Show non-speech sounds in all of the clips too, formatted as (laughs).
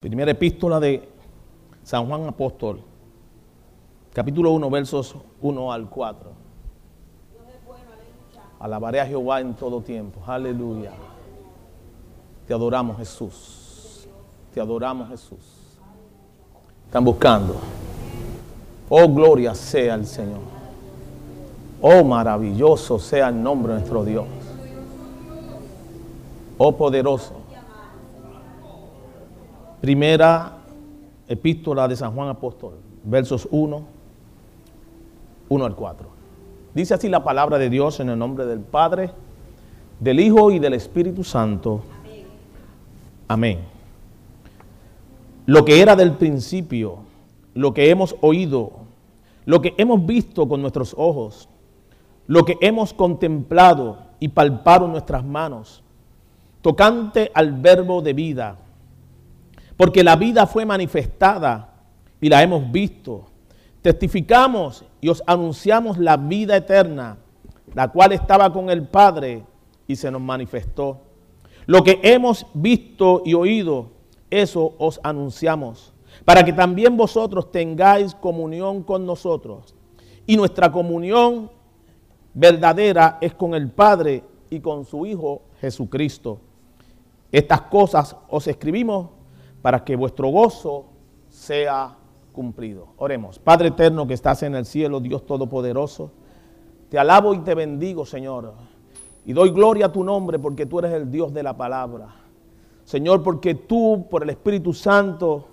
Primera epístola de San Juan Apóstol, capítulo 1, versos 1 al 4. Alabaré a Jehová en todo tiempo. Aleluya. Te adoramos Jesús. Te adoramos Jesús. Están buscando. Oh, gloria sea el Señor. Oh, maravilloso sea el nombre de nuestro Dios. Oh, poderoso. Primera epístola de San Juan Apóstol, versos 1, 1 al 4. Dice así la palabra de Dios en el nombre del Padre, del Hijo y del Espíritu Santo. Amén. Lo que era del principio, lo que hemos oído, lo que hemos visto con nuestros ojos, lo que hemos contemplado y palpado nuestras manos, tocante al verbo de vida porque la vida fue manifestada y la hemos visto. Testificamos y os anunciamos la vida eterna, la cual estaba con el Padre y se nos manifestó. Lo que hemos visto y oído, eso os anunciamos, para que también vosotros tengáis comunión con nosotros. Y nuestra comunión verdadera es con el Padre y con su Hijo Jesucristo. Estas cosas os escribimos para que vuestro gozo sea cumplido. Oremos. Padre eterno que estás en el cielo, Dios Todopoderoso, te alabo y te bendigo, Señor. Y doy gloria a tu nombre porque tú eres el Dios de la palabra. Señor, porque tú, por el Espíritu Santo,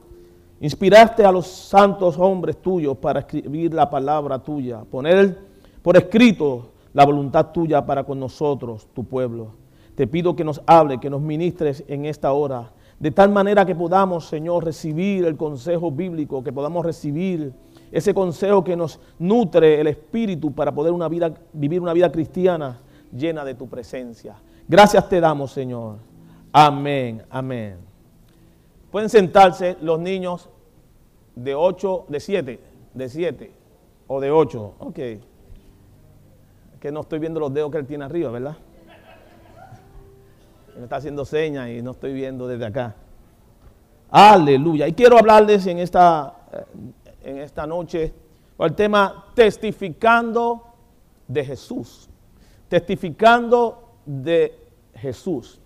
inspiraste a los santos hombres tuyos para escribir la palabra tuya, poner por escrito la voluntad tuya para con nosotros, tu pueblo. Te pido que nos hable, que nos ministres en esta hora de tal manera que podamos, Señor, recibir el consejo bíblico, que podamos recibir ese consejo que nos nutre el espíritu para poder una vida, vivir una vida cristiana llena de tu presencia. Gracias te damos, Señor. Amén, amén. Pueden sentarse los niños de 8, de 7, de 7 o de 8. Ok. Que no estoy viendo los dedos que él tiene arriba, ¿verdad? Me está haciendo señas y no estoy viendo desde acá. Aleluya. Y quiero hablarles en esta, eh, en esta noche el tema testificando de Jesús. Testificando de Jesús.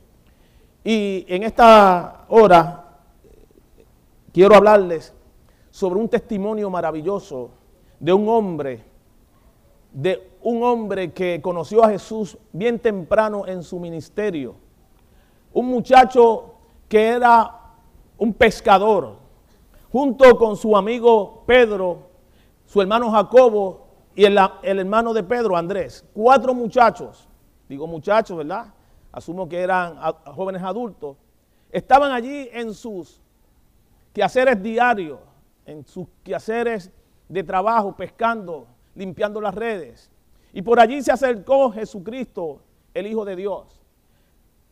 Y en esta hora quiero hablarles sobre un testimonio maravilloso de un hombre, de un hombre que conoció a Jesús bien temprano en su ministerio un muchacho que era un pescador, junto con su amigo Pedro, su hermano Jacobo y el, hermano de Pedro, Andrés. Cuatro muchachos, digo muchachos, ¿verdad? Asumo que eran jóvenes adultos. Estaban allí en sus quehaceres diarios, en sus quehaceres de trabajo, pescando, limpiando las redes. Y por allí se acercó Jesucristo, el Hijo de Dios.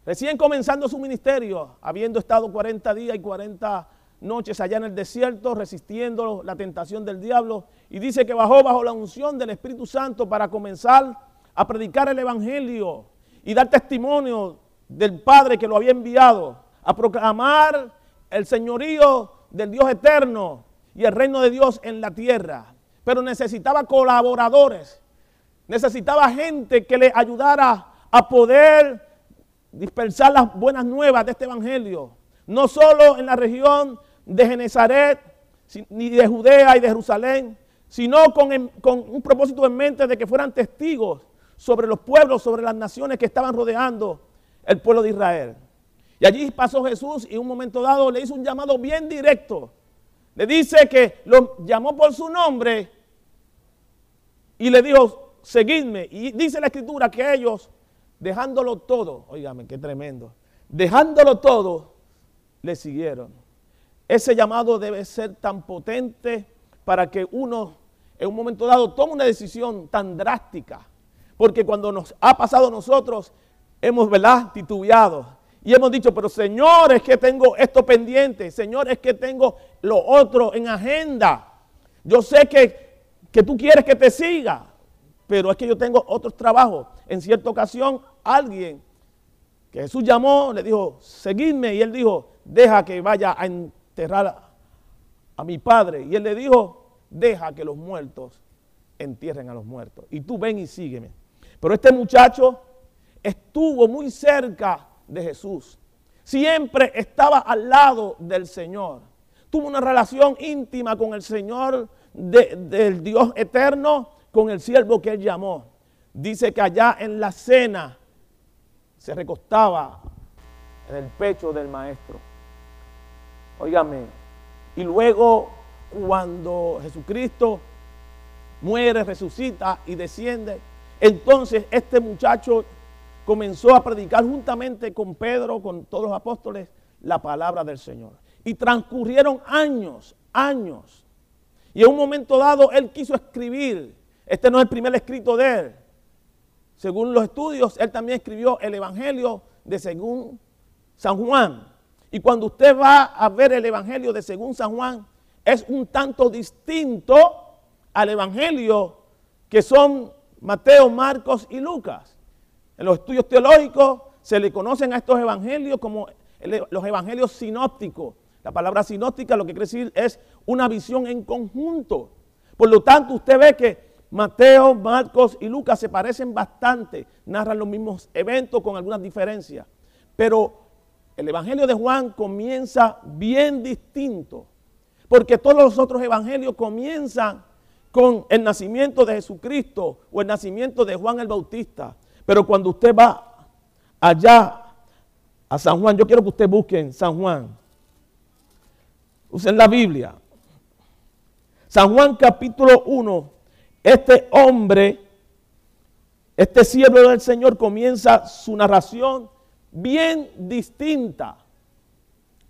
Recién comenzando su ministerio, habiendo estado 40 días y 40 noches allá en el desierto, resistiendo la tentación del diablo, y dice que bajó bajo la unción del Espíritu Santo para comenzar a predicar el Evangelio y dar testimonio del Padre que lo había enviado, a proclamar el señorío del Dios eterno y el reino de Dios en la tierra. Pero necesitaba colaboradores, necesitaba gente que le ayudara a poder dispersar las buenas nuevas de este evangelio, no solo en la región de Genezaret, ni de Judea y de Jerusalén, sino con, un propósito en mente de que fueran testigos sobre los pueblos, sobre las naciones que estaban rodeando el pueblo de Israel. Y allí pasó Jesús y en un momento dado le hizo un llamado bien directo. Le dice que lo llamó por su nombre y le dijo, seguidme. Y dice la escritura que ellos dejándolo todo, oígame, qué tremendo, dejándolo todo, le siguieron. Ese llamado debe ser tan potente para que uno en un momento dado tome una decisión tan drástica. Porque cuando nos ha pasado a nosotros, hemos, ¿verdad?, titubeado. Y hemos dicho, pero Señor, es que tengo esto pendiente. Señor, es que tengo lo otro en agenda. Yo sé que, que tú quieres que te siga pero es que yo tengo otros trabajos. En cierta ocasión, alguien que Jesús llamó, le dijo, seguidme, y él dijo, deja que vaya a enterrar a, mi padre. Y él le dijo, deja que los muertos entierren a los muertos. Y tú ven y sígueme. Pero este muchacho estuvo muy cerca de Jesús. Siempre estaba al lado del Señor. Tuvo una relación íntima con el Señor del Dios eterno, con el siervo que él llamó. Dice que allá en la cena se recostaba en el pecho del maestro. Óigame, y luego cuando Jesucristo muere, resucita y desciende, entonces este muchacho comenzó a predicar juntamente con Pedro, con todos los apóstoles, la palabra del Señor. Y transcurrieron años, años. Y en un momento dado él quiso escribir. Este no es el primer escrito de él. Según los estudios, él también escribió el Evangelio de según San Juan. Y cuando usted va a ver el Evangelio de según San Juan, es un tanto distinto al Evangelio que son Mateo, Marcos y Lucas. En los estudios teológicos se le conocen a estos evangelios como los evangelios sinópticos. La palabra sinóptica lo que quiere decir es una visión en conjunto. Por lo tanto, usted ve que Mateo, Marcos y Lucas se parecen bastante, narran los mismos eventos con algunas diferencias. Pero el Evangelio de Juan comienza bien distinto, porque todos los otros evangelios comienzan con el nacimiento de Jesucristo o el nacimiento de Juan el Bautista. Pero cuando usted va allá a San Juan, yo quiero que usted busque San Juan. Usen la Biblia. San Juan capítulo 1. Este hombre, este siervo del Señor comienza su narración bien distinta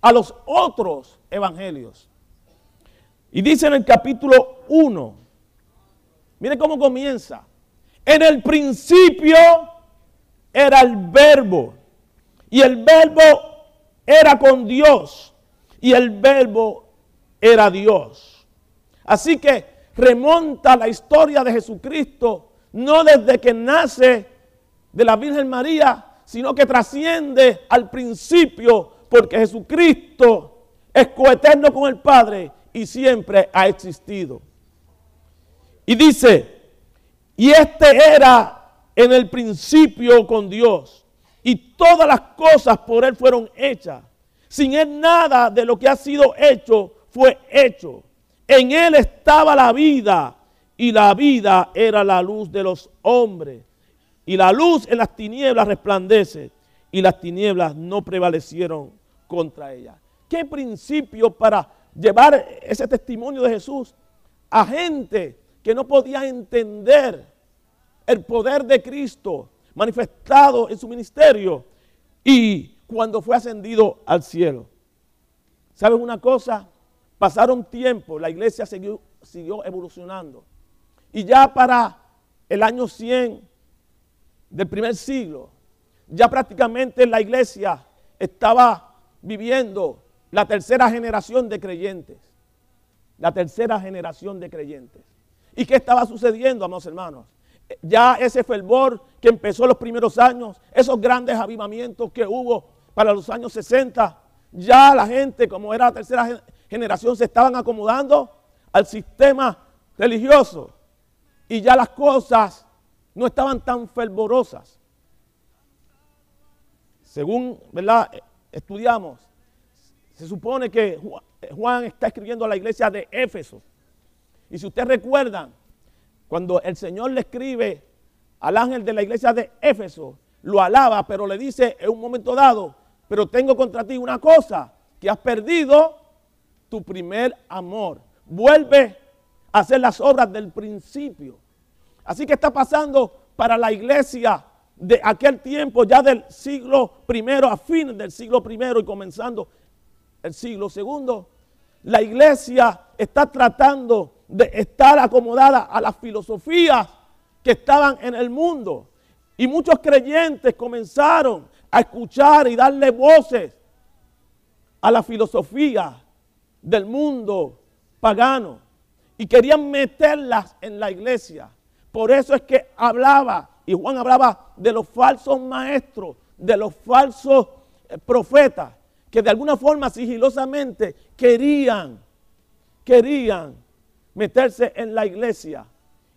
a los otros evangelios. Y dice en el capítulo 1, Mire cómo comienza. En el principio era el verbo. Y el verbo era con Dios. Y el verbo era Dios. Así que remonta la historia de Jesucristo, no desde que nace de la Virgen María, sino que trasciende al principio, porque Jesucristo es coeterno con el Padre y siempre ha existido. Y dice, y este era en el principio con Dios, y todas las cosas por Él fueron hechas. Sin Él nada de lo que ha sido hecho fue hecho. En Él estaba la vida, y la vida era la luz de los hombres. Y la luz en las tinieblas resplandece, y las tinieblas no prevalecieron contra ella. ¿Qué principio para llevar ese testimonio de Jesús a gente que no podía entender el poder de Cristo manifestado en su ministerio y cuando fue ascendido al cielo. ¿Saben una cosa? Pasaron tiempo, la iglesia siguió, evolucionando. Y ya para el año 100 del primer siglo, ya prácticamente la iglesia estaba viviendo la tercera generación de creyentes. La tercera generación de creyentes. ¿Y qué estaba sucediendo, amados hermanos? Ya ese fervor que empezó los primeros años, esos grandes avivamientos que hubo para los años 60, ya la gente, como era la tercera generación, se estaban acomodando al sistema religioso. Y ya las cosas no estaban tan fervorosas. Según ¿verdad? estudiamos, se supone que Juan está escribiendo a la iglesia de Éfeso. Y si ustedes recuerdan, cuando el Señor le escribe al ángel de la iglesia de Éfeso, lo alaba, pero le dice en un momento dado, pero tengo contra ti una cosa, que has perdido tu primer amor. Vuelve a hacer las obras del principio. Así que está pasando para la iglesia de aquel tiempo, ya del siglo primero, a fines del siglo primero y comenzando el siglo segundo. La iglesia está tratando de estar acomodada a las filosofías que estaban en el mundo. Y muchos creyentes comenzaron a escuchar y darle voces a la filosofía del mundo pagano y querían meterlas en la iglesia. Por eso es que hablaba, y Juan hablaba de los falsos maestros, de los falsos eh, profetas, que de alguna forma sigilosamente querían, querían meterse en la iglesia.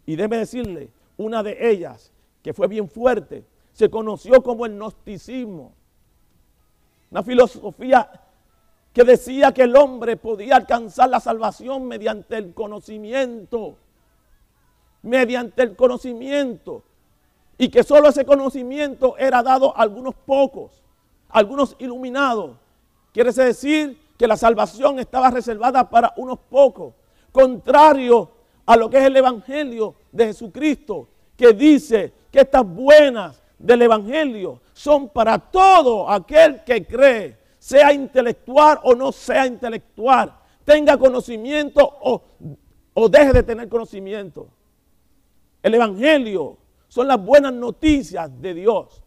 Y déjeme decirle, una de ellas, que fue bien fuerte, se conoció como el gnosticismo. Una filosofía que decía que el hombre podía alcanzar la salvación mediante el conocimiento. Mediante el conocimiento. Y que solo ese conocimiento era dado a algunos pocos, algunos iluminados. Quiere decir que la salvación estaba reservada para unos pocos, contrario a lo que es el Evangelio de Jesucristo, que dice que estas buenas del Evangelio son para todo aquel que cree, sea intelectual o no sea intelectual, tenga conocimiento o, o deje de tener conocimiento. El Evangelio son las buenas noticias de Dios.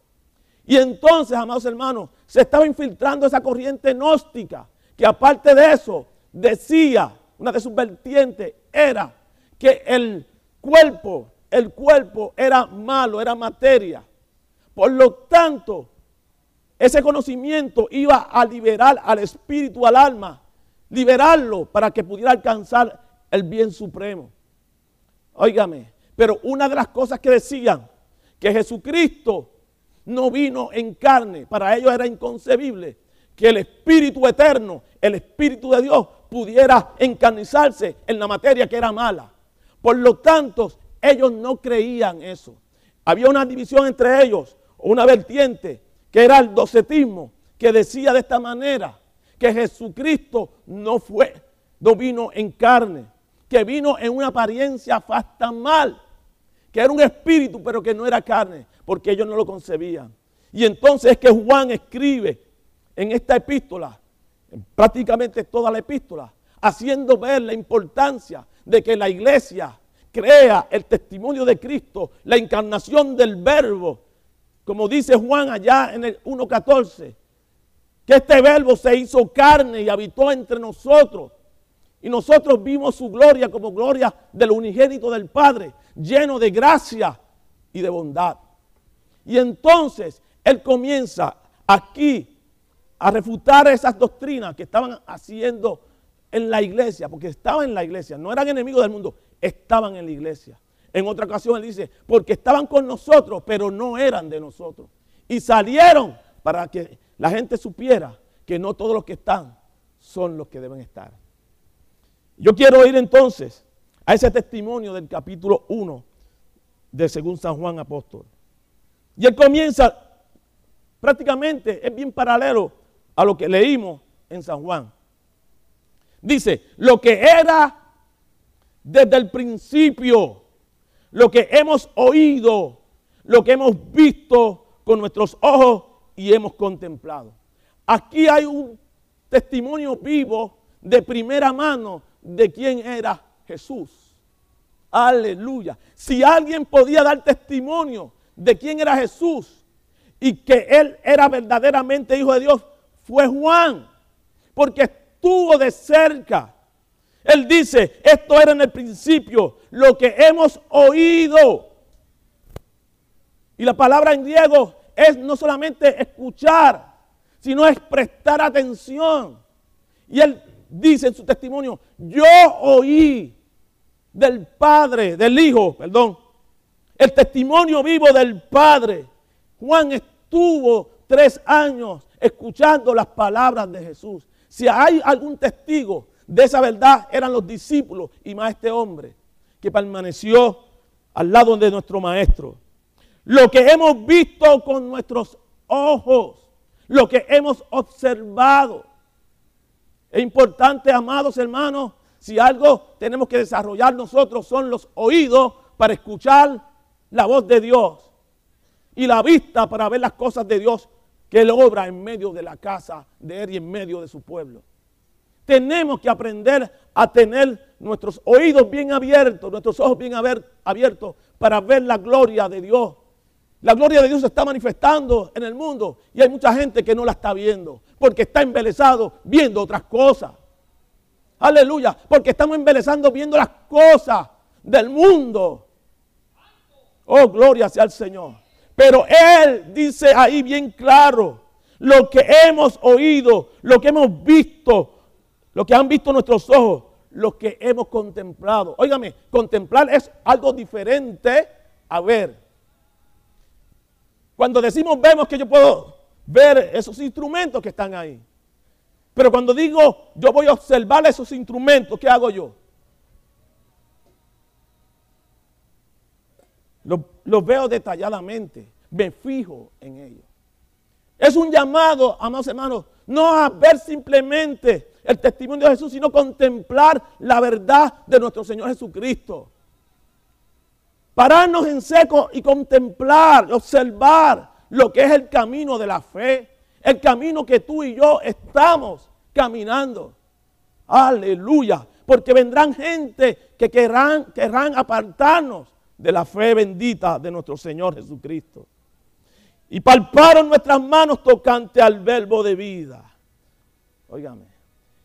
Y entonces, amados hermanos, se estaba infiltrando esa corriente gnóstica, que aparte de eso, decía, una de sus vertientes era que el cuerpo, el cuerpo era malo, era materia. Por lo tanto, ese conocimiento iba a liberar al espíritu, al alma, liberarlo para que pudiera alcanzar el bien supremo. Óigame, pero una de las cosas que decían, que Jesucristo no vino en carne, para ellos era inconcebible que el Espíritu eterno, el Espíritu de Dios, pudiera encarnizarse en la materia que era mala. Por lo tanto, ellos no creían eso. Había una división entre ellos, una vertiente, que era el docetismo, que decía de esta manera, que Jesucristo no fue, no vino en carne, que vino en una apariencia mal, que era un espíritu, pero que no era carne, porque ellos no lo concebían. Y entonces es que Juan escribe en esta epístola, prácticamente toda la epístola, haciendo ver la importancia de que la iglesia crea el testimonio de Cristo, la encarnación del verbo, como dice Juan allá en el 1.14, que este verbo se hizo carne y habitó entre nosotros. Y nosotros vimos su gloria como gloria del unigénito del Padre, lleno de gracia y de bondad. Y entonces Él comienza aquí a refutar esas doctrinas que estaban haciendo en la iglesia, porque estaban en la iglesia, no eran enemigos del mundo, estaban en la iglesia. En otra ocasión él dice, porque estaban con nosotros, pero no eran de nosotros. Y salieron para que la gente supiera que no todos los que están son los que deben estar. Yo quiero ir entonces a ese testimonio del capítulo 1 de según San Juan Apóstol. Y él comienza prácticamente, es bien paralelo a lo que leímos en San Juan. Dice, lo que era desde el principio, lo que hemos oído, lo que hemos visto con nuestros ojos y hemos contemplado. Aquí hay un testimonio vivo de primera mano de quién era Jesús. Aleluya. Si alguien podía dar testimonio de quién era Jesús y que él era verdaderamente hijo de Dios, fue Juan, porque estuvo de cerca. Él dice, esto era en el principio, lo que hemos oído. Y la palabra en griego es no solamente escuchar, sino es prestar atención. Y él dice en su testimonio, yo oí del Padre, del Hijo, perdón, el testimonio vivo del Padre. Juan estuvo tres años escuchando las palabras de Jesús. Si hay algún testigo de esa verdad, eran los discípulos y más este hombre que permaneció al lado de nuestro maestro. Lo que hemos visto con nuestros ojos, lo que hemos observado. Es importante, amados hermanos, si algo tenemos que desarrollar nosotros son los oídos para escuchar la voz de Dios y la vista para ver las cosas de Dios que Él obra en medio de la casa de Él y en medio de su pueblo. Tenemos que aprender a tener nuestros oídos bien abiertos, nuestros ojos bien abiertos para ver la gloria de Dios. La gloria de Dios se está manifestando en el mundo y hay mucha gente que no la está viendo porque está embelesado viendo otras cosas. Aleluya, porque estamos embelezando viendo las cosas del mundo. Oh, gloria sea al Señor. Pero Él dice ahí bien claro, lo que hemos oído, lo que hemos visto, lo que han visto nuestros ojos, lo que hemos contemplado. Óigame, contemplar es algo diferente a ver. Cuando decimos vemos que yo puedo ver esos instrumentos que están ahí. Pero cuando digo yo voy a observar esos instrumentos, ¿qué hago yo? Los, veo detalladamente, me fijo en ellos. Es un llamado, amados hermanos, no a ver simplemente el testimonio de Jesús, sino contemplar la verdad de nuestro Señor Jesucristo. Pararnos en seco y contemplar, observar lo que es el camino de la fe, el camino que tú y yo estamos caminando. Aleluya. Porque vendrán gente que querrán, querrán apartarnos de la fe bendita de nuestro Señor Jesucristo. Y palparon nuestras manos tocante al verbo de vida. Óigame.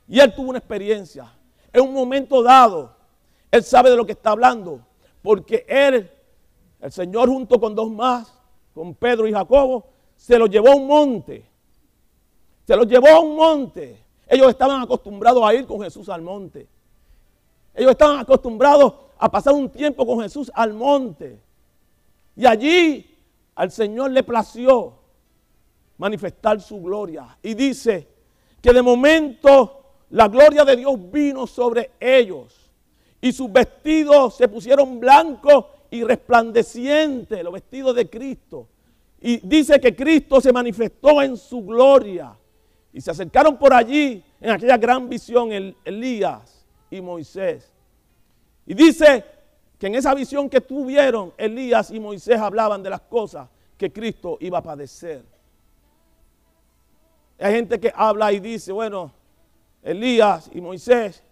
Y él tuvo una experiencia. En un momento dado, él sabe de lo que está hablando. Porque él, el Señor junto con dos más, con Pedro y Jacobo, se lo llevó a un monte. Se lo llevó a un monte. Ellos estaban acostumbrados a ir con Jesús al monte. Ellos estaban acostumbrados a pasar un tiempo con Jesús al monte. Y allí al Señor le plació manifestar su gloria. Y dice que de momento la gloria de Dios vino sobre ellos y sus vestidos se pusieron blancos y resplandecientes, los vestidos de Cristo. Y dice que Cristo se manifestó en su gloria. Y se acercaron por allí en aquella gran visión Elías y Moisés. Y dice que en esa visión que tuvieron, Elías y Moisés hablaban de las cosas que Cristo iba a padecer. Hay gente que habla y dice, bueno, Elías y Moisés,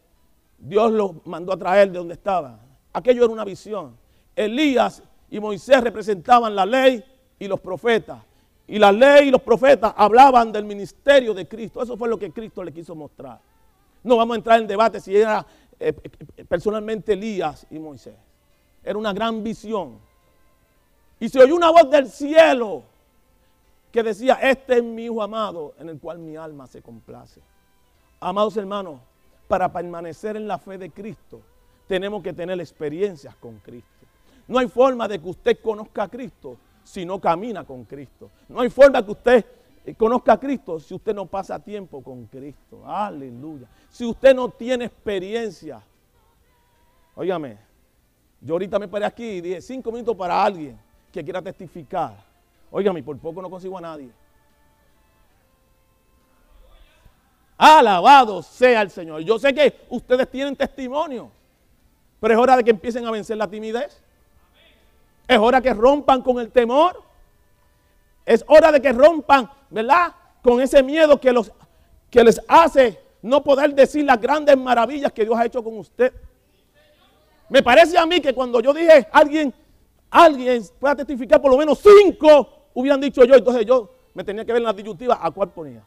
Dios los mandó a traer de donde estaban. Aquello era una visión. Elías y Moisés representaban la ley y los profetas. Y la ley y los profetas hablaban del ministerio de Cristo. Eso fue lo que Cristo le quiso mostrar. No vamos a entrar en debate si era eh, eh, personalmente Elías y Moisés. Era una gran visión. Y se oyó una voz del cielo que decía, este es mi hijo amado en el cual mi alma se complace. Amados hermanos, para permanecer en la fe de Cristo, tenemos que tener experiencias con Cristo. No hay forma de que usted conozca a Cristo si no camina con Cristo. No hay forma que usted eh, conozca a Cristo si usted no pasa tiempo con Cristo. Aleluya. Si usted no tiene experiencia. Óigame, yo ahorita me paré aquí y dije cinco minutos para alguien que quiera testificar. Óigame, por poco no consigo a nadie. Alabado sea el Señor. Yo sé que ustedes tienen testimonio, pero es hora de que empiecen a vencer la timidez. Es hora que rompan con el temor. Es hora de que rompan, ¿verdad? Con ese miedo que, los, que les hace no poder decir las grandes maravillas que Dios ha hecho con usted. Me parece a mí que cuando yo dije alguien, alguien pueda testificar por lo menos cinco, hubieran dicho yo, entonces yo me tenía que ver en la disyuntiva a cuál ponía.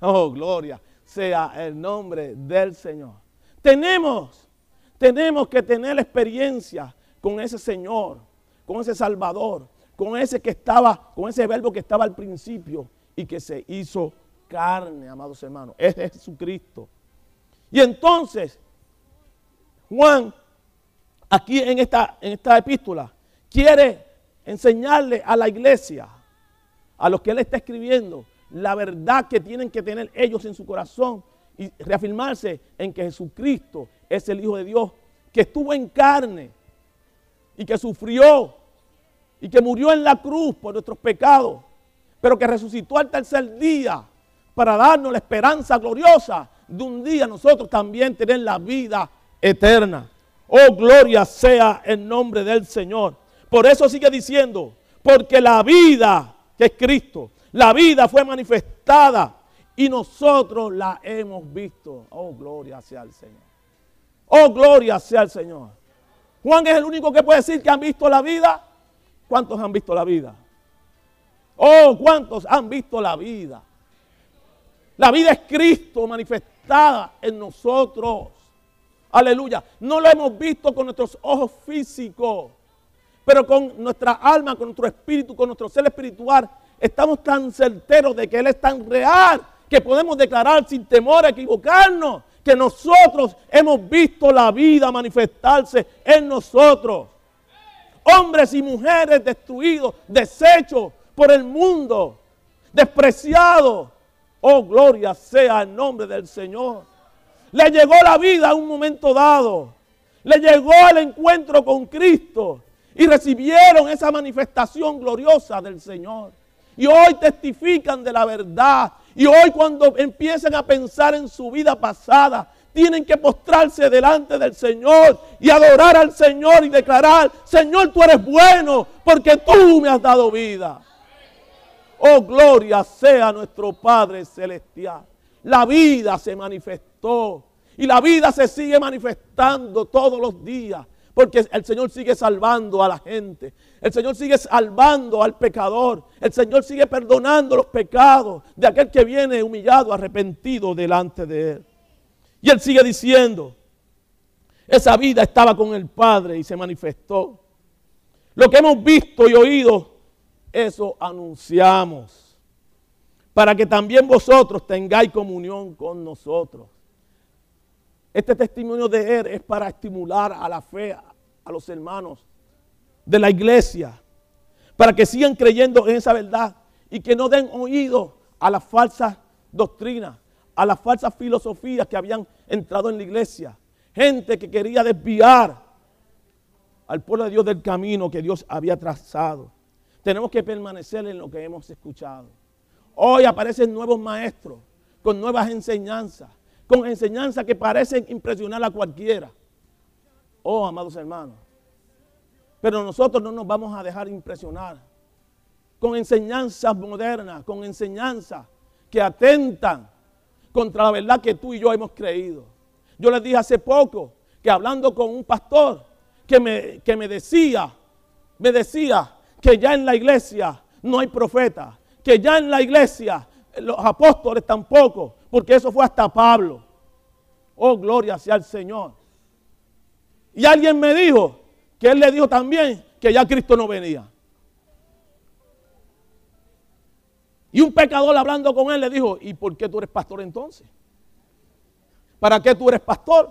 Oh, gloria sea el nombre del Señor. Tenemos, tenemos que tener experiencia con ese Señor, con ese Salvador, con ese que estaba, con ese verbo que estaba al principio y que se hizo carne, amados hermanos. Es Jesucristo. Y entonces, Juan, aquí en esta, en esta epístola, quiere enseñarle a la iglesia, a los que él está escribiendo, la verdad que tienen que tener ellos en su corazón y reafirmarse en que Jesucristo es el Hijo de Dios, que estuvo en carne y que sufrió y que murió en la cruz por nuestros pecados, pero que resucitó al tercer día para darnos la esperanza gloriosa de un día nosotros también tener la vida eterna. Oh, gloria sea el nombre del Señor. Por eso sigue diciendo, porque la vida que es Cristo la vida fue manifestada y nosotros la hemos visto. Oh, gloria sea al Señor. Oh, gloria sea al Señor. Juan es el único que puede decir que han visto la vida. ¿Cuántos han visto la vida? Oh, ¿cuántos han visto la vida? La vida es Cristo manifestada en nosotros. Aleluya. No lo hemos visto con nuestros ojos físicos, pero con nuestra alma, con nuestro espíritu, con nuestro ser espiritual estamos tan certeros de que Él es tan real que podemos declarar sin temor a equivocarnos que nosotros hemos visto la vida manifestarse en nosotros. Hombres y mujeres destruidos, deshechos por el mundo, despreciados. Oh, gloria sea el nombre del Señor. Le llegó la vida a un momento dado. Le llegó el encuentro con Cristo y recibieron esa manifestación gloriosa del Señor. Y hoy testifican de la verdad. Y hoy cuando empiezan a pensar en su vida pasada, tienen que postrarse delante del Señor y adorar al Señor y declarar, Señor, tú eres bueno porque tú me has dado vida. Oh, gloria sea nuestro Padre Celestial. La vida se manifestó y la vida se sigue manifestando todos los días. Porque el Señor sigue salvando a la gente. El Señor sigue salvando al pecador. El Señor sigue perdonando los pecados de aquel que viene humillado, arrepentido delante de Él. Y Él sigue diciendo, esa vida estaba con el Padre y se manifestó. Lo que hemos visto y oído, eso anunciamos. Para que también vosotros tengáis comunión con nosotros. Este testimonio de Él es para estimular a la fe a los hermanos de la iglesia, para que sigan creyendo en esa verdad y que no den oído a las falsas doctrinas, a las falsas filosofías que habían entrado en la iglesia. Gente que quería desviar al pueblo de Dios del camino que Dios había trazado. Tenemos que permanecer en lo que hemos escuchado. Hoy aparecen nuevos maestros con nuevas enseñanzas con enseñanzas que parecen impresionar a cualquiera. Oh, amados hermanos. Pero nosotros no nos vamos a dejar impresionar con enseñanzas modernas, con enseñanzas que atentan contra la verdad que tú y yo hemos creído. Yo les dije hace poco que hablando con un pastor que me, que me decía, me decía que ya en la iglesia no hay profeta, que ya en la iglesia los apóstoles tampoco, porque eso fue hasta Pablo. Oh, gloria sea al Señor. Y alguien me dijo que él le dijo también que ya Cristo no venía. Y un pecador hablando con él le dijo, ¿y por qué tú eres pastor entonces? ¿Para qué tú eres pastor?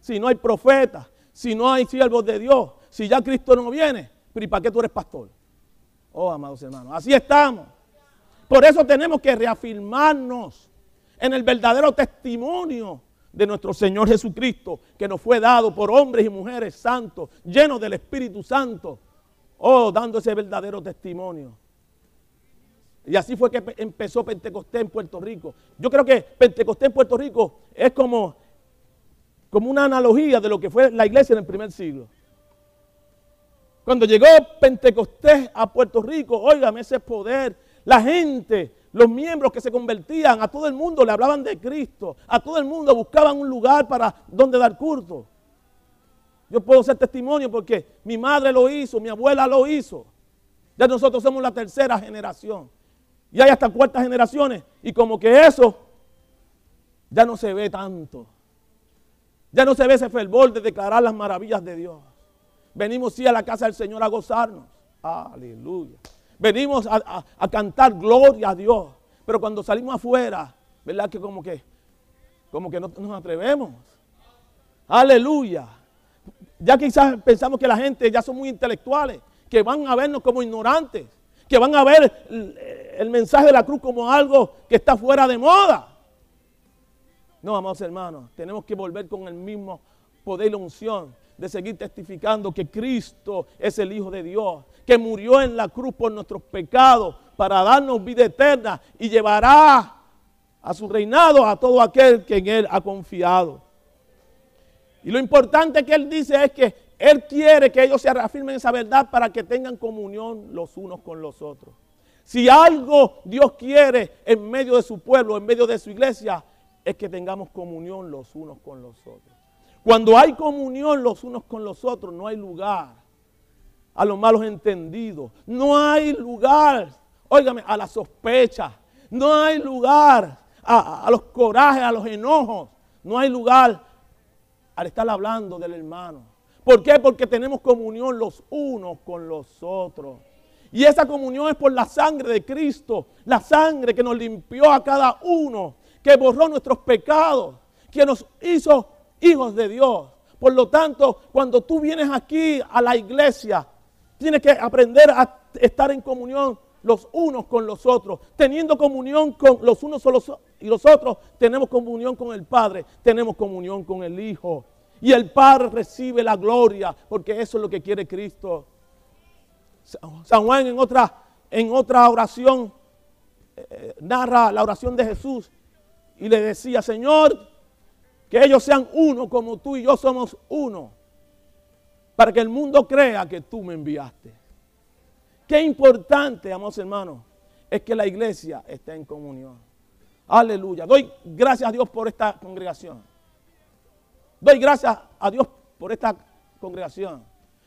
Si no hay profeta, si no hay siervos de Dios, si ya Cristo no viene, ¿pero y para qué tú eres pastor? Oh, amados hermanos, así estamos. Por eso tenemos que reafirmarnos en el verdadero testimonio de nuestro Señor Jesucristo, que nos fue dado por hombres y mujeres santos, llenos del Espíritu Santo, oh, dando ese verdadero testimonio. Y así fue que empezó Pentecostés en Puerto Rico. Yo creo que Pentecostés en Puerto Rico es como, como una analogía de lo que fue la iglesia en el primer siglo. Cuando llegó Pentecostés a Puerto Rico, óigame ese poder, la gente los miembros que se convertían, a todo el mundo le hablaban de Cristo, a todo el mundo buscaban un lugar para donde dar culto. Yo puedo ser testimonio porque mi madre lo hizo, mi abuela lo hizo. Ya nosotros somos la tercera generación. Y hay hasta cuartas generaciones. Y como que eso ya no se ve tanto. Ya no se ve ese fervor de declarar las maravillas de Dios. Venimos sí a la casa del Señor a gozarnos. Aleluya. Venimos a, cantar gloria a Dios. Pero cuando salimos afuera, ¿verdad? Que como que, como que no nos atrevemos. Aleluya. Ya quizás pensamos que la gente ya son muy intelectuales, que van a vernos como ignorantes, que van a ver el, el mensaje de la cruz como algo que está fuera de moda. No, amados hermanos, tenemos que volver con el mismo poder y la unción de seguir testificando que Cristo es el Hijo de Dios, que murió en la cruz por nuestros pecados para darnos vida eterna y llevará a su reinado a todo aquel que en Él ha confiado. Y lo importante que Él dice es que Él quiere que ellos se reafirmen esa verdad para que tengan comunión los unos con los otros. Si algo Dios quiere en medio de su pueblo, en medio de su iglesia, es que tengamos comunión los unos con los otros. Cuando hay comunión los unos con los otros, no hay lugar a los malos entendidos. No hay lugar, óigame, a la sospecha. No hay lugar a, los corajes, a los enojos. No hay lugar al estar hablando del hermano. ¿Por qué? Porque tenemos comunión los unos con los otros. Y esa comunión es por la sangre de Cristo, la sangre que nos limpió a cada uno, que borró nuestros pecados, que nos hizo hijos de Dios. Por lo tanto, cuando tú vienes aquí a la iglesia, tienes que aprender a estar en comunión los unos con los otros. Teniendo comunión con los unos y los otros, tenemos comunión con el Padre, tenemos comunión con el Hijo. Y el Padre recibe la gloria, porque eso es lo que quiere Cristo. San Juan en otra, en otra oración eh, narra la oración de Jesús y le decía, Señor, que ellos sean uno como tú y yo somos uno, para que el mundo crea que tú me enviaste. Qué importante, amados hermanos, es que la iglesia esté en comunión. Aleluya. Doy gracias a Dios por esta congregación. Doy gracias a Dios por esta congregación.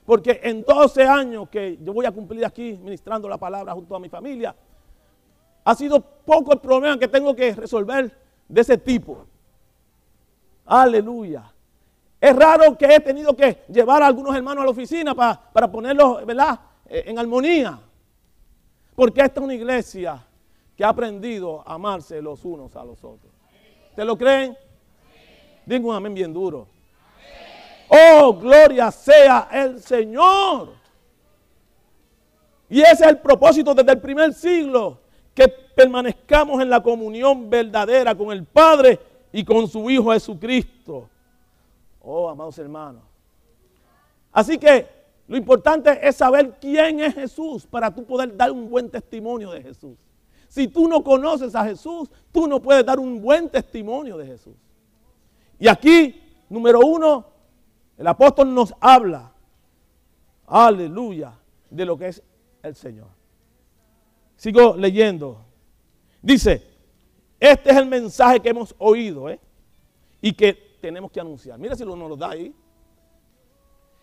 Porque en 12 años que yo voy a cumplir aquí ministrando la palabra junto a mi familia, ha sido poco el problema que tengo que resolver de ese tipo. Aleluya. Es raro que he tenido que llevar a algunos hermanos a la oficina para, para ponerlos, ¿verdad? Eh, en armonía. Porque esta es una iglesia que ha aprendido a amarse los unos a los otros. ¿Te lo creen? Digo un amén bien duro. Oh, gloria sea el Señor. Y ese es el propósito desde el primer siglo, que permanezcamos en la comunión verdadera con el Padre y con su Hijo Jesucristo. Oh, amados hermanos. Así que lo importante es saber quién es Jesús para tú poder dar un buen testimonio de Jesús. Si tú no conoces a Jesús, tú no puedes dar un buen testimonio de Jesús. Y aquí, número uno, el apóstol nos habla, aleluya, de lo que es el Señor. Sigo leyendo. Dice, este es el mensaje que hemos oído ¿eh? y que tenemos que anunciar. Mira si lo nos lo da ahí.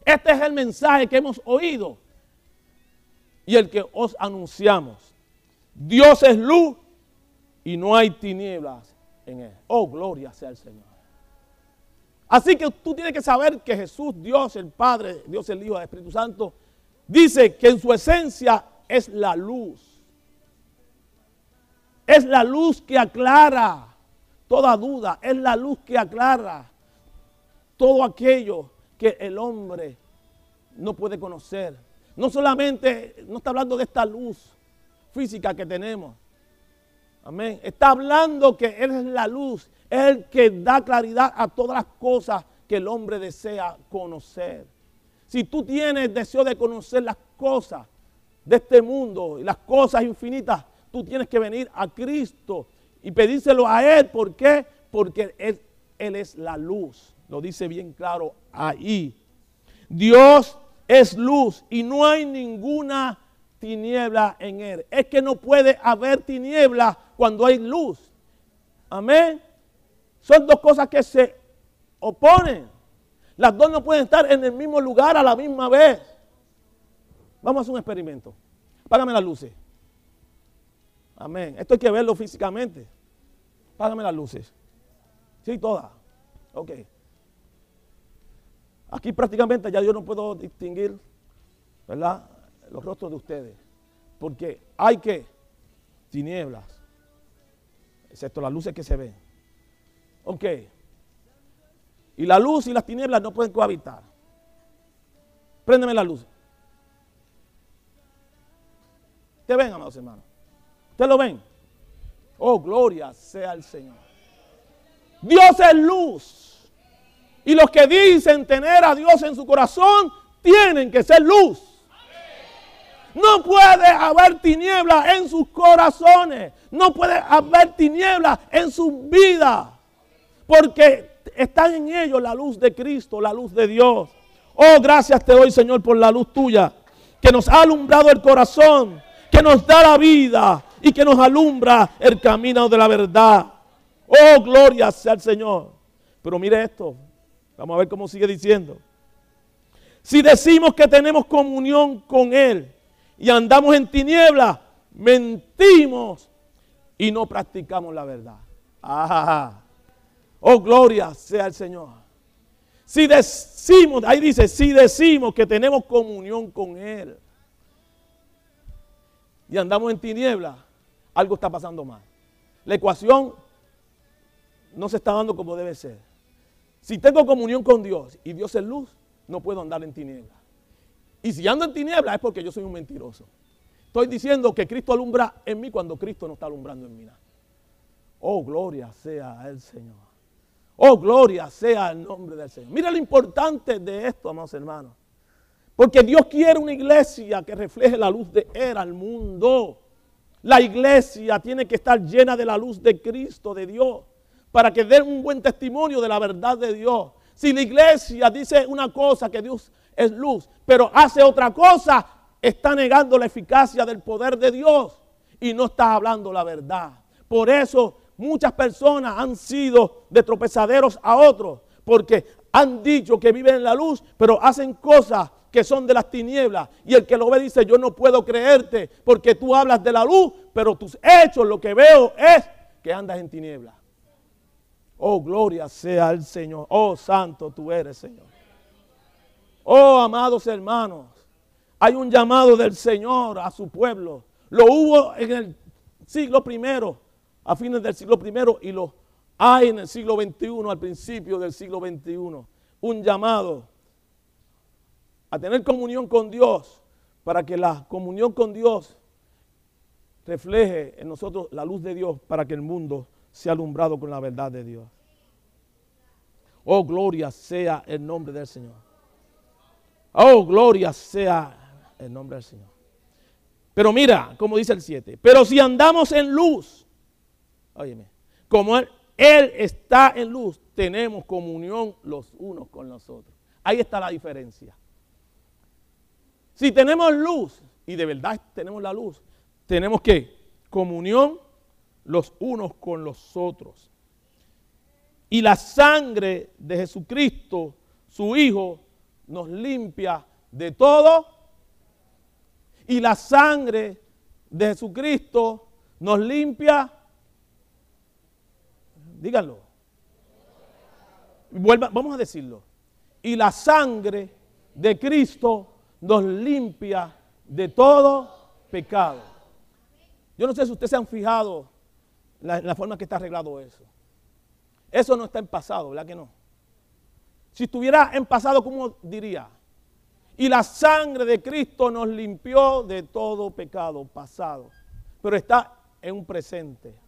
Este es el mensaje que hemos oído y el que os anunciamos. Dios es luz y no hay tinieblas en él. Oh, gloria sea el Señor. Así que tú tienes que saber que Jesús, Dios el Padre, Dios el Hijo, el Espíritu Santo, dice que en su esencia es la luz. Es la luz que aclara toda duda, es la luz que aclara todo aquello que el hombre no puede conocer. No solamente, no está hablando de esta luz física que tenemos. Amén. Está hablando que Él es la luz, el que da claridad a todas las cosas que el hombre desea conocer. Si tú tienes deseo de conocer las cosas de este mundo y las cosas infinitas, tú tienes que venir a Cristo y pedírselo a Él. ¿Por qué? Porque Él, él es la luz. Lo dice bien claro ahí. Dios es luz y no hay ninguna tiniebla en él. Es que no puede haber tiniebla cuando hay luz. Amén. Son dos cosas que se oponen. Las dos no pueden estar en el mismo lugar a la misma vez. Vamos a hacer un experimento. Págame las luces. Amén. Esto hay que verlo físicamente. Págame las luces. Sí, todas. Ok. Aquí prácticamente ya yo no puedo distinguir, ¿verdad? Los rostros de ustedes. Porque hay que tinieblas, excepto las luces que se ven. Ok. Y la luz y las tinieblas no pueden cohabitar. Préndeme la luz. ¿Te ven, amados hermanos? ¿Te lo ven? Oh, gloria sea el Señor. Dios es luz. Y los que dicen tener a Dios en su corazón tienen que ser luz. No puede haber tinieblas en sus corazones. No puede haber tinieblas en su vida. Porque está en ellos la luz de Cristo, la luz de Dios. Oh, gracias te doy, Señor, por la luz tuya. Que nos ha alumbrado el corazón. Que nos da la vida. Y que nos alumbra el camino de la verdad. Oh, gloria sea el Señor. Pero mire esto. Vamos a ver cómo sigue diciendo. Si decimos que tenemos comunión con Él y andamos en tinieblas, mentimos y no practicamos la verdad. Oh, gloria sea el Señor. Si decimos, ahí dice, si decimos que tenemos comunión con Él. y andamos en tinieblas, algo está pasando mal. La ecuación no se está dando como debe ser. Si tengo comunión con Dios y Dios es luz, no puedo andar en tinieblas. Y si ando en tinieblas es porque yo soy un mentiroso. Estoy diciendo que Cristo alumbra en mí cuando Cristo no está alumbrando en mí. Oh, gloria sea el Señor. Oh, gloria sea el nombre del Señor. Mira lo importante de esto, amados hermanos. Porque Dios quiere una iglesia que refleje la luz de Él al mundo. La iglesia tiene que estar llena de la luz de Cristo, de Dios, para que dé un buen testimonio de la verdad de Dios. Si la iglesia dice una cosa, que Dios es luz, pero hace otra cosa, está negando la eficacia del poder de Dios y no está hablando la verdad. Por eso muchas personas han sido de tropezaderos a otros, porque han dicho que viven en la luz, pero hacen cosas que son de las tinieblas. Y el que lo ve dice, yo no puedo creerte porque tú hablas de la luz, pero tus hechos, lo que veo es que andas en tinieblas. Oh, gloria sea el Señor. Oh, santo tú eres, Señor. Oh, amados hermanos, hay un llamado del Señor a su pueblo. Lo hubo en el siglo primero, a fines del siglo primero, y lo hay en el siglo XXI, al principio del siglo XXI. Un llamado a tener comunión con Dios, para que la comunión con Dios refleje en nosotros la luz de Dios, para que el mundo sea alumbrado con la verdad de Dios. Oh, gloria sea el nombre del Señor. Oh, gloria sea el nombre del Señor. Pero mira, como dice el 7, pero si andamos en luz, óyeme, como él, él está en luz, tenemos comunión los unos con los otros. Ahí está la diferencia. Si tenemos luz, y de verdad tenemos la luz, tenemos que comunión los unos con los otros. Y la sangre de Jesucristo, su Hijo, nos limpia de todo. Y la sangre de Jesucristo nos limpia. Díganlo. vamos a decirlo. Y la sangre de Cristo nos limpia de todo pecado. Yo no sé si ustedes se han fijado en la, forma que está arreglado eso. Eso no está en pasado, ¿verdad que no? Si estuviera en pasado, ¿cómo diría? Y la sangre de Cristo nos limpió de todo pecado pasado. Pero está en un presente.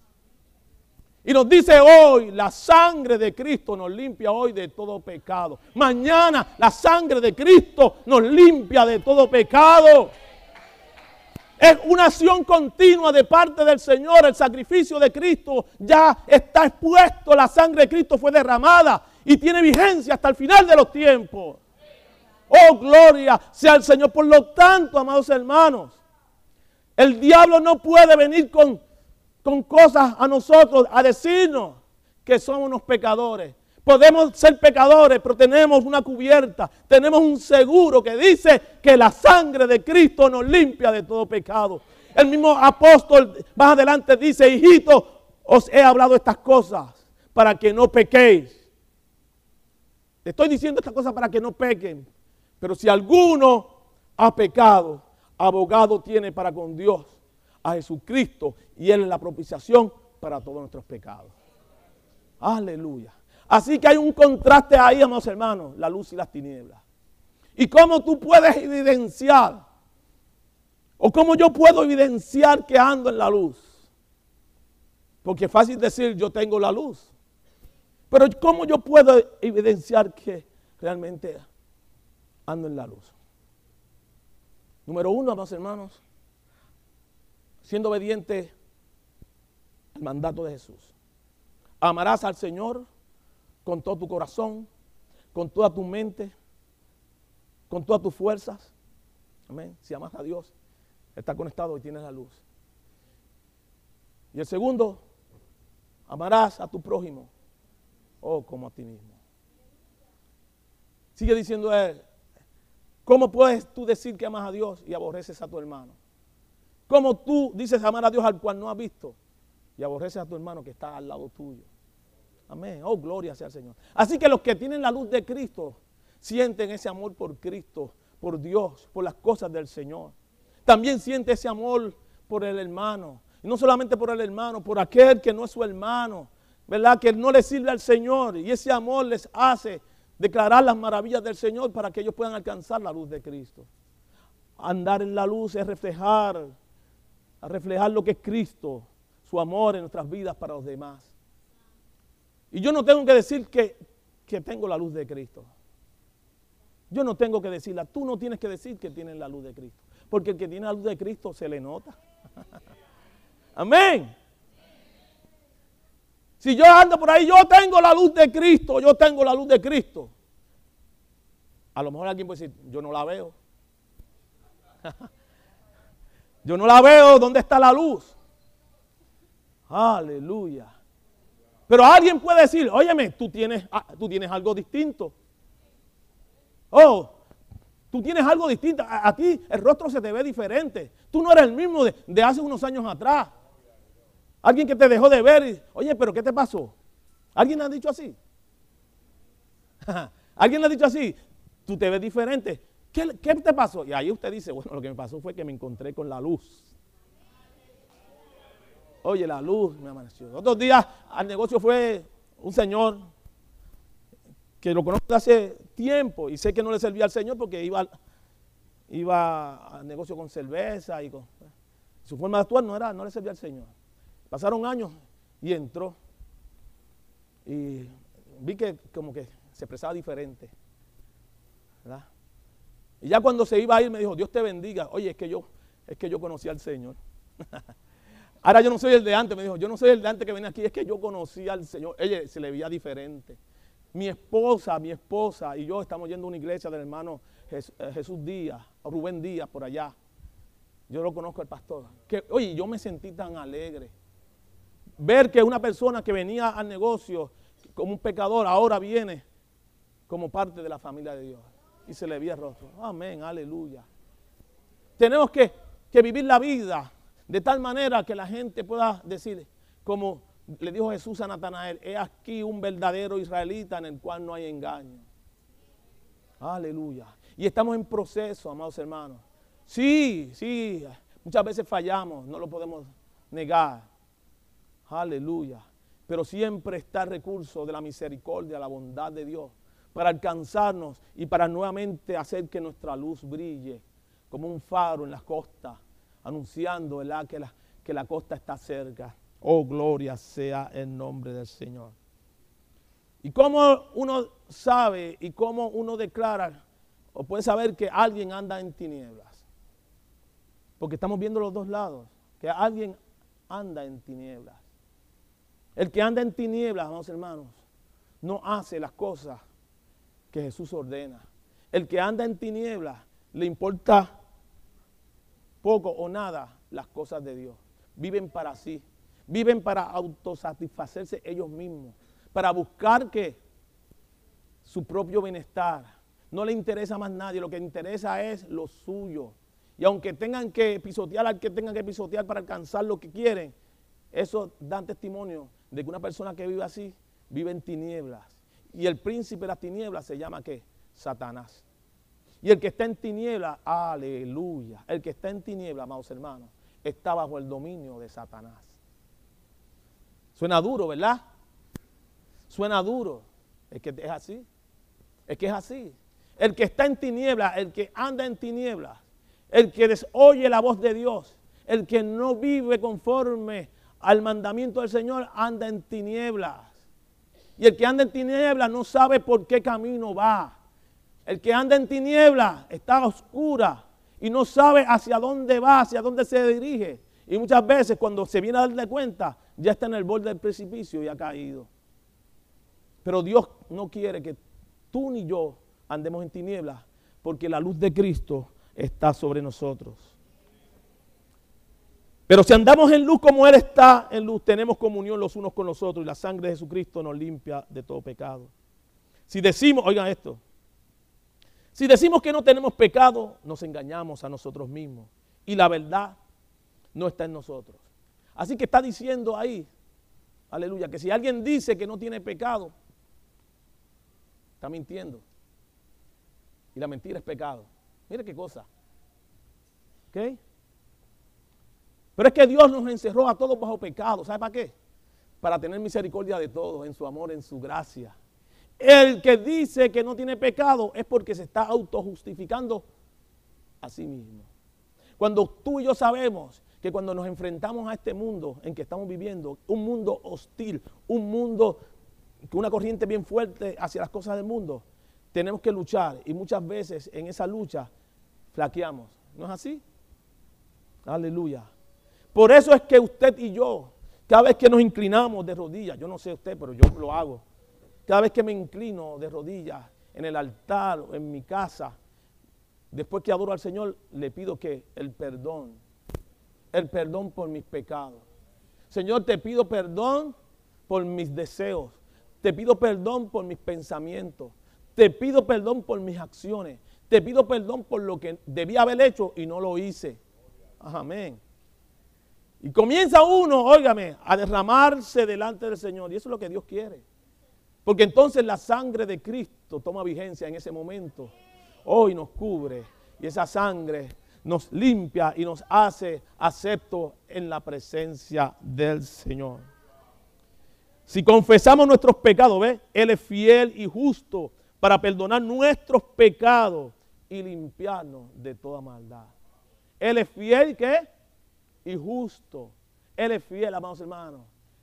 Y nos dice hoy, la sangre de Cristo nos limpia hoy de todo pecado. Mañana la sangre de Cristo nos limpia de todo pecado. Es una acción continua de parte del Señor. El sacrificio de Cristo ya está expuesto. La sangre de Cristo fue derramada y tiene vigencia hasta el final de los tiempos. Oh, gloria sea el Señor. Por lo tanto, amados hermanos, el diablo no puede venir con con cosas a nosotros, a decirnos que somos unos pecadores. Podemos ser pecadores, pero tenemos una cubierta, tenemos un seguro que dice que la sangre de Cristo nos limpia de todo pecado. El mismo apóstol más adelante dice, hijito, os he hablado estas cosas para que no pequéis. Te estoy diciendo estas cosas para que no pequen. Pero si alguno ha pecado, abogado tiene para con Dios a Jesucristo y Él es la propiciación para todos nuestros pecados. Aleluya. Así que hay un contraste ahí, amados hermanos, la luz y las tinieblas. ¿Y cómo tú puedes evidenciar? ¿O cómo yo puedo evidenciar que ando en la luz? Porque es fácil decir yo tengo la luz. Pero ¿cómo yo puedo evidenciar que realmente ando en la luz? Número uno, amados hermanos, siendo obediente al mandato de Jesús. Amarás al Señor con todo tu corazón, con toda tu mente, con todas tus fuerzas. Amén. Si amas a Dios, está conectado y tienes la luz. Y el segundo, amarás a tu prójimo, o oh, como a ti mismo. Sigue diciendo él, ¿cómo puedes tú decir que amas a Dios y aborreces a tu hermano? Como tú dices amar a Dios al cual no has visto y aborreces a tu hermano que está al lado tuyo. Amén. Oh, gloria sea al Señor. Así que los que tienen la luz de Cristo sienten ese amor por Cristo, por Dios, por las cosas del Señor. También siente ese amor por el hermano. Y no solamente por el hermano, por aquel que no es su hermano, ¿verdad? Que no le sirve al Señor. Y ese amor les hace declarar las maravillas del Señor para que ellos puedan alcanzar la luz de Cristo. Andar en la luz es reflejar, reflejar lo que es Cristo, su amor en nuestras vidas para los demás. Y yo no tengo que decir que, que tengo la luz de Cristo. Yo no tengo que decirla. Tú no tienes que decir que tienes la luz de Cristo. Porque el que tiene la luz de Cristo se le nota. (laughs) Amén. Si yo ando por ahí, yo tengo la luz de Cristo, yo tengo la luz de Cristo. A lo mejor alguien puede decir, yo no la veo. (laughs) yo no la veo, ¿dónde está la luz? Aleluya. Pero alguien puede decir, óyeme, tú tienes, ah, tú tienes algo distinto. Oh, tú tienes algo distinto. A, ti el rostro se te ve diferente. Tú no eres el mismo de, hace unos años atrás. Alguien que te dejó de ver y, oye, pero ¿qué te pasó? ¿Alguien ha dicho así? (laughs) ¿Alguien le ha dicho así? Tú te ves diferente. ¿Qué, ¿Qué te pasó? Y ahí usted dice, bueno, lo que me pasó fue que me encontré con la luz. Oye, la luz me amaneció. Otros días al negocio fue un señor que lo conozco hace tiempo y sé que no le servía al Señor porque iba, iba al negocio con cerveza y con, su forma de actuar no era, no le servía al Señor. Pasaron años y entró y vi que como que se expresaba diferente. Y ya cuando se iba a ir me dijo, Dios te bendiga. Oye, es que yo, es que yo conocí al Señor. (laughs) Ahora yo no soy el de antes, me dijo, yo no soy el de antes que venía aquí, es que yo conocí al Señor. Ella se le veía diferente. Mi esposa, mi esposa y yo estamos yendo a una iglesia del hermano eh, Jesús Díaz, Rubén Díaz, por allá. Yo lo conozco al pastor. Que, oye, yo me sentí tan alegre. Ver que una persona que venía al negocio como un pecador ahora viene como parte de la familia de Dios. Y se le veía rostro. Amén, aleluya. Tenemos que, que vivir la vida de tal manera que la gente pueda decir, como le dijo Jesús a Natanael, he aquí un verdadero israelita en el cual no hay engaño. Aleluya. Y estamos en proceso, amados hermanos. Sí, sí, muchas veces fallamos, no lo podemos negar. Aleluya. Pero siempre está el recurso de la misericordia, la bondad de Dios para alcanzarnos y para nuevamente hacer que nuestra luz brille como un faro en las costas, anunciando Que, la, costa está cerca. Oh, gloria sea el nombre del Señor. ¿Y cómo uno sabe y cómo uno declara o puede saber que alguien anda en tinieblas? Porque estamos viendo los dos lados, que alguien anda en tinieblas. El que anda en tinieblas, vamos hermanos, no hace las cosas que Jesús ordena. El que anda en tinieblas le importa poco o nada las cosas de Dios. Viven para sí. Viven para autosatisfacerse ellos mismos, para buscar que su propio bienestar. No le interesa más nadie, lo que interesa es lo suyo. Y aunque tengan que pisotear al que tengan que pisotear para alcanzar lo que quieren, eso dan testimonio de que una persona que vive así vive en tinieblas. Y el príncipe de las tinieblas se llama ¿qué? Satanás. Y el que está en tinieblas, aleluya. El que está en tinieblas, amados hermanos, está bajo el dominio de Satanás. Suena duro, ¿verdad? Suena duro. Es que es así. Es que es así. El que está en tinieblas, el que anda en tinieblas, el que desoye la voz de Dios, el que no vive conforme al mandamiento del Señor, anda en tinieblas. Y el que anda en tinieblas no sabe por qué camino va. El que anda en tinieblas está oscura y no sabe hacia dónde va, hacia dónde se dirige. Y muchas veces cuando se viene a darle cuenta, ya está en el borde del precipicio y ha caído. Pero Dios no quiere que tú ni yo andemos en tinieblas, porque la luz de Cristo está sobre nosotros. Pero si andamos en luz como Él está en luz, tenemos comunión los unos con los otros y la sangre de Jesucristo nos limpia de todo pecado. Si decimos, oigan esto, si decimos que no tenemos pecado, nos engañamos a nosotros mismos y la verdad no está en nosotros. Así que está diciendo ahí, aleluya, que si alguien dice que no tiene pecado, está mintiendo. Y la mentira es pecado. Mire qué cosa. ¿Ok? Pero es que Dios nos encerró a todos bajo pecado. ¿Sabe para qué? Para tener misericordia de todos, en su amor, en su gracia. El que dice que no tiene pecado es porque se está autojustificando a sí mismo. Cuando tú y yo sabemos que cuando nos enfrentamos a este mundo en que estamos viviendo, un mundo hostil, un mundo con una corriente bien fuerte hacia las cosas del mundo, tenemos que luchar y muchas veces en esa lucha flaqueamos. ¿No es así? Aleluya. Por eso es que usted y yo, cada vez que nos inclinamos de rodillas, yo no sé usted, pero yo lo hago, cada vez que me inclino de rodillas en el altar o en mi casa, después que adoro al Señor, le pido que el perdón, el perdón por mis pecados. Señor, te pido perdón por mis deseos, te pido perdón por mis pensamientos, te pido perdón por mis acciones. Te pido perdón por lo que debía haber hecho y no lo hice. Amén. Y comienza uno, óigame, a derramarse delante del Señor. Y eso es lo que Dios quiere. Porque entonces la sangre de Cristo toma vigencia en ese momento. Hoy nos cubre. Y esa sangre nos limpia y nos hace acepto en la presencia del Señor. Si confesamos nuestros pecados, ¿ve? Él es fiel y justo para perdonar nuestros pecados y limpiarnos de toda maldad. Él es fiel ¿qué? y justo. Él es fiel, amados hermanos.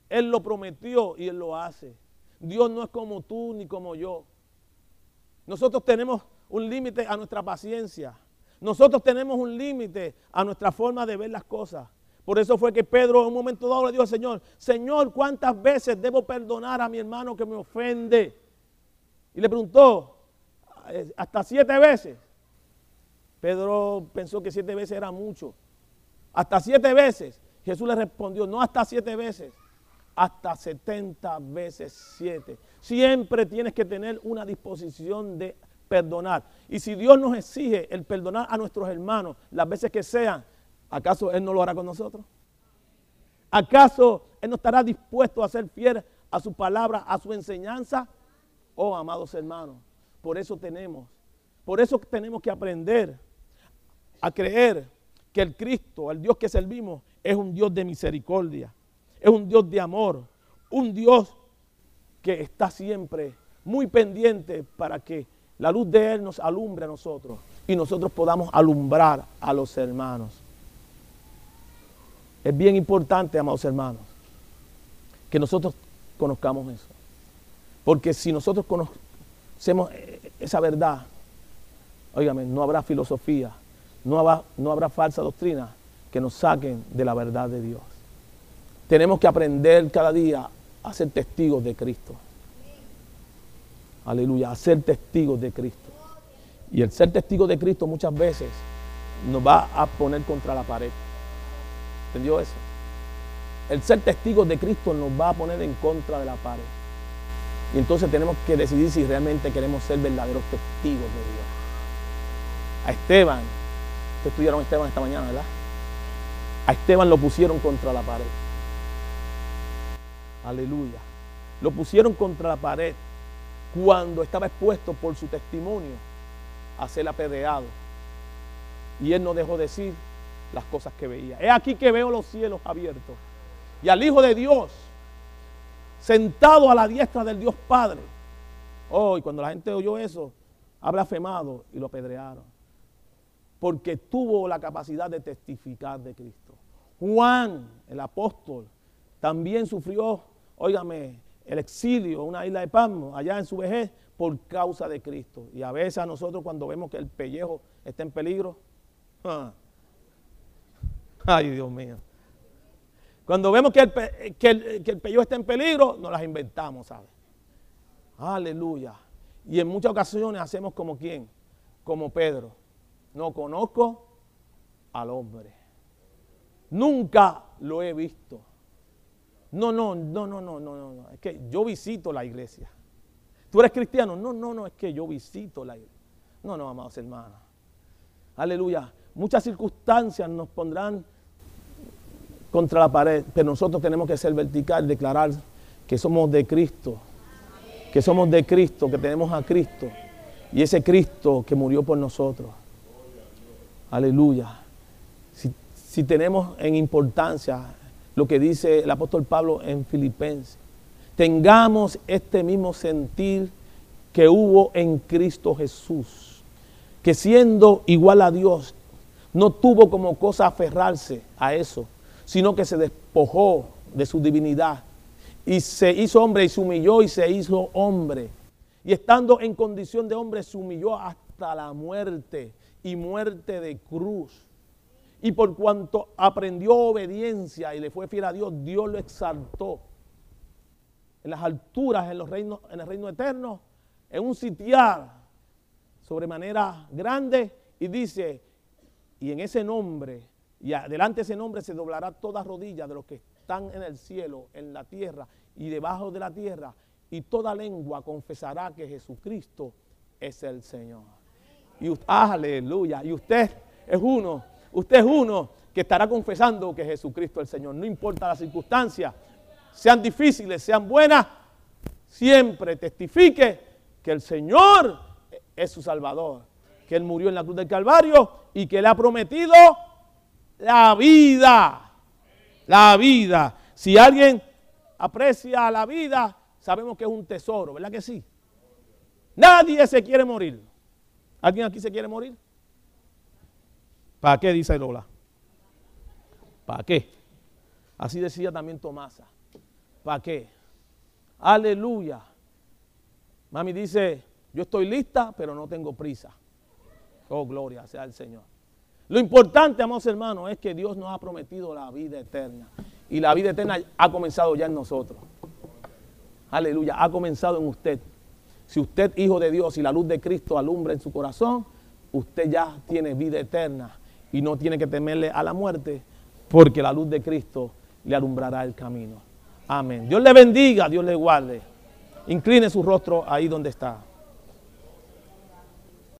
Él lo prometió y Él lo hace. Dios no es como tú ni como yo. Nosotros tenemos un límite a nuestra paciencia. Nosotros tenemos un límite a nuestra forma de ver las cosas. Por eso fue que Pedro en un momento dado le dijo al Señor, Señor, ¿cuántas veces debo perdonar a mi hermano que me ofende? Y le preguntó, hasta siete veces. Pedro pensó que siete veces era mucho. Hasta siete veces. Jesús le respondió, no hasta siete veces, hasta setenta veces siete. Siempre tienes que tener una disposición de perdonar. Y si Dios nos exige el perdonar a nuestros hermanos las veces que sean, ¿acaso Él no lo hará con nosotros? ¿Acaso Él no estará dispuesto a ser fiel a su palabra, a su enseñanza? Oh, amados hermanos, por eso tenemos, por eso tenemos que aprender a creer que el Cristo, el Dios que servimos, es un Dios de misericordia, es un Dios de amor, un Dios que está siempre muy pendiente para que la luz de Él nos alumbre a nosotros y nosotros podamos alumbrar a los hermanos. Es bien importante, amados hermanos, que nosotros conozcamos eso. Porque si nosotros conocemos esa verdad, óigame, no habrá filosofía, no habrá falsa doctrina que nos saquen de la verdad de Dios. Tenemos que aprender cada día a ser testigos de Cristo. Aleluya, a ser testigos de Cristo. Y el ser testigo de Cristo muchas veces nos va a poner contra la pared. ¿Entendió eso? El ser testigo de Cristo nos va a poner en contra de la pared. Y entonces tenemos que decidir si realmente queremos ser verdaderos testigos de Dios. A Esteban, ustedes estudiaron Esteban esta mañana, ¿verdad? A Esteban lo pusieron contra la pared. Aleluya. Lo pusieron contra la pared cuando estaba expuesto por su testimonio a ser apedreado. Y él no dejó decir las cosas que veía. Es aquí que veo los cielos abiertos. Y al Hijo de Dios sentado a la diestra del Dios Padre. Oh, y cuando la gente oyó eso, ha blasfemado y lo apedrearon. Porque tuvo la capacidad de testificar de Cristo. Juan, el apóstol, también sufrió, óigame, el exilio una isla de Palmo, allá en su vejez, por causa de Cristo. Y a veces a nosotros cuando vemos que el pellejo está en peligro, (laughs) ah, ay Dios mío, cuando vemos que el, que pellejo está en peligro, nos las inventamos, ¿sabes? Aleluya. Y en muchas ocasiones hacemos como quién, como Pedro. No conozco al hombre. Nunca lo he visto. No, no, no, no, no, no, no. Es que yo visito la iglesia. ¿Tú eres cristiano? No, no, no, es que yo visito la iglesia. No, no, amados hermanos. Aleluya. Muchas circunstancias nos pondrán contra la pared, pero nosotros tenemos que ser vertical, declarar que somos de Cristo, que somos de Cristo, que tenemos a Cristo y ese Cristo que murió por nosotros. Aleluya. Si, si tenemos en importancia lo que dice el apóstol Pablo en Filipenses. Tengamos este mismo sentir que hubo en Cristo Jesús, que siendo igual a Dios, no tuvo como cosa aferrarse a eso, sino que se despojó de su divinidad y se hizo hombre y se humilló y se hizo hombre. Y estando en condición de hombre se humilló hasta la muerte y muerte de cruz. Y por cuanto aprendió obediencia y le fue fiel a Dios, Dios lo exaltó en las alturas, en, los reinos, en el reino eterno, en un sitiar sobremanera grande. Y dice, y en ese nombre, y adelante de ese nombre se doblará toda rodilla de los que están en el cielo, en la tierra y debajo de la tierra, y toda lengua confesará que Jesucristo es el Señor. Y aleluya, y usted es uno Usted es uno que estará confesando que Jesucristo es el Señor. No importa las circunstancias, sean difíciles, sean buenas, siempre testifique que el Señor es su Salvador, que Él murió en la cruz del Calvario y que le ha prometido la vida. La vida. Si alguien aprecia la vida, sabemos que es un tesoro, ¿verdad que sí? Nadie se quiere morir. ¿Alguien aquí se quiere morir? ¿Para qué? Dice Lola. ¿Para qué? Así decía también Tomasa. ¿Para qué? Aleluya. Mami dice, yo estoy lista, pero no tengo prisa. Oh, gloria sea el Señor. Lo importante, amados hermanos, es que Dios nos ha prometido la vida eterna. Y la vida eterna ha comenzado ya en nosotros. Aleluya, ha comenzado en usted. Si usted, hijo de Dios, y la luz de Cristo alumbra en su corazón, usted ya tiene vida eterna y no tiene que temerle a la muerte, porque la luz de Cristo le alumbrará el camino. Amén. Dios le bendiga, Dios le guarde. Incline su rostro ahí donde está.